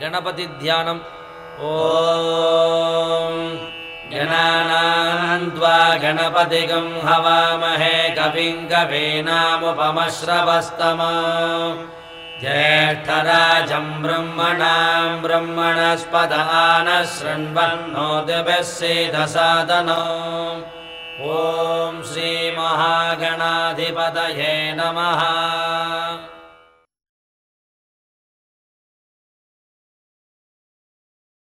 गणपतिध्यानम्। ॐ गणानान्त्वा गणपतिगं हवामहे कविं कवीनामुपमश्रवस्तम। ज्येष्ठराजं ब्रह्मणां शृण्वन्नोदिभिः सीदसादनो ॐ श्रीमहागणाधिपतये नमः।